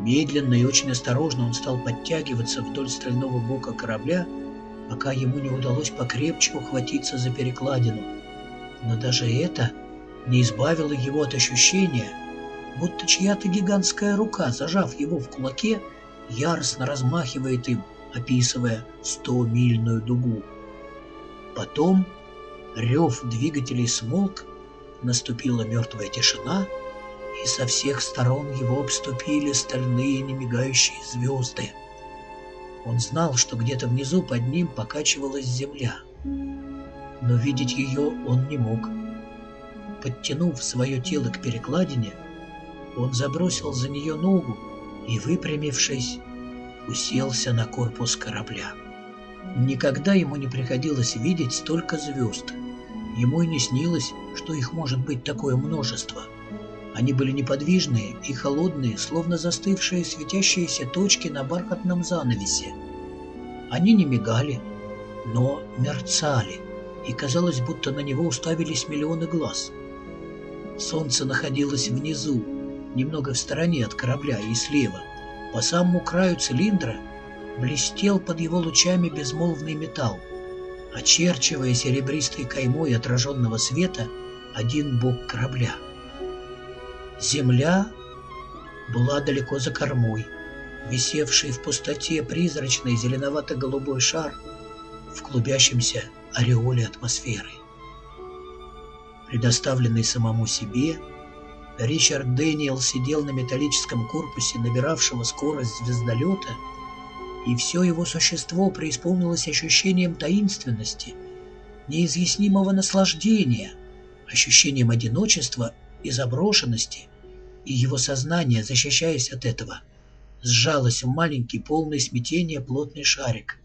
Медленно и очень осторожно он стал подтягиваться вдоль стального бока корабля, пока ему не удалось покрепче ухватиться за перекладину. Но даже это не избавило его от ощущения, будто чья-то гигантская рука, зажав его в кулаке, яростно размахивает им, описывая сто-мильную дугу. Потом рев двигателей смолк, наступила мертвая тишина, и со всех сторон его обступили стальные немигающие звезды. Он знал, что где-то внизу под ним покачивалась земля, но видеть ее он не мог. Подтянув свое тело к перекладине, он забросил за нее ногу и, выпрямившись, уселся на корпус корабля. Никогда ему не приходилось видеть столько звезд. Ему и не снилось, что их может быть такое множество. Они были неподвижные и холодные, словно застывшие светящиеся точки на бархатном занавесе. Они не мигали, но мерцали, и казалось, будто на него уставились миллионы глаз. Солнце находилось внизу, немного в стороне от корабля и слева. По самому краю цилиндра блестел под его лучами безмолвный металл, очерчивая серебристой каймой отраженного света один бок корабля. Земля была далеко за кормой, висевший в пустоте призрачный зеленовато-голубой шар в клубящемся ореоле атмосферы. Предоставленный самому себе, Ричард Дэниел сидел на металлическом корпусе набиравшего скорость звездолета, и все его существо преисполнилось ощущением таинственности, неизъяснимого наслаждения, ощущением одиночества и заброшенности, и его сознание, защищаясь от этого, сжалось в маленький полный смятения плотный шарик,